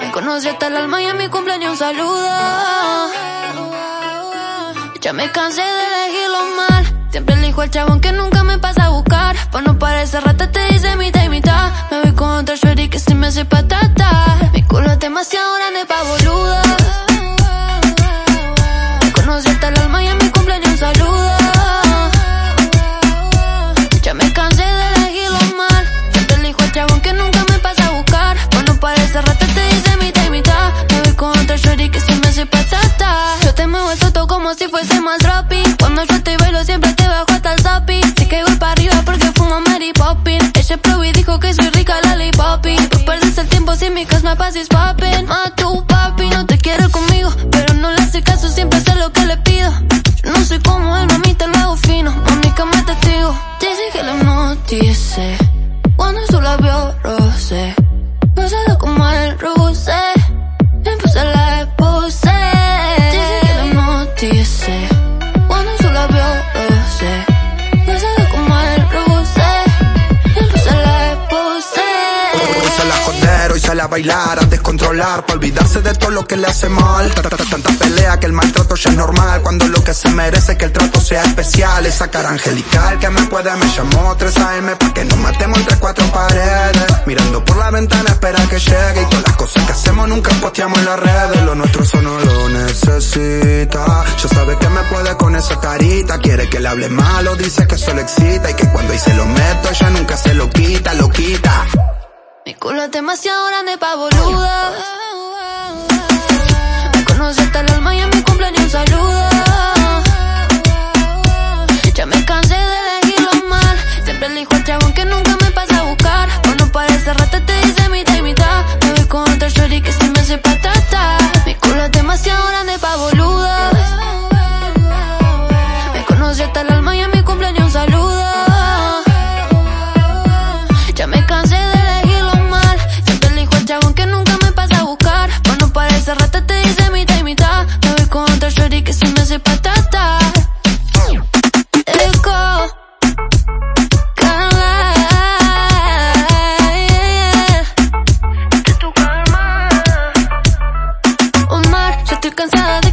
Me conocí hasta el alma y en mi cumpleaños saluda. Ya me cansé de elegirlo mal. Siempre elijo al chabón que nunca me pasa a buscar. Pa' no parecer rata te dice mitad y mitad. Me voy con otra shorty que se me hace patata. Probó y dijo que soy rica lollipoping. Tú perdes el tiempo si mi casa me pases poppin. Ma tu papi no te quiere conmigo. Pero no le hace caso, siempre sé lo que le pido. Yo no soy como él, mami, te lo hago fino. Mami, que me testigo. Dice que lo notice. Bailar, a descontrolar, para olvidarse de todo lo que le hace mal. Ta- ta- ta- Tanta pelea que el maltrato ya es normal, cuando lo que se merece que el trato sea especial. Esa cara angelical que me puede, me llamó 3 AM pa' que nos matemos entre cuatro paredes. Mirando por la ventana, espera que llegue y todas las cosas que hacemos nunca posteamos en las redes. Lo nuestro eso no lo necesita. Ya sabe que me puede con esa carita, quiere que le hable malo, dice que solo excita y que cuando ahí se lo meto ella nunca se lo quita, lo quita. Mi culo es demasiado grande pa' boluda. Me conoce 뜨끈 사들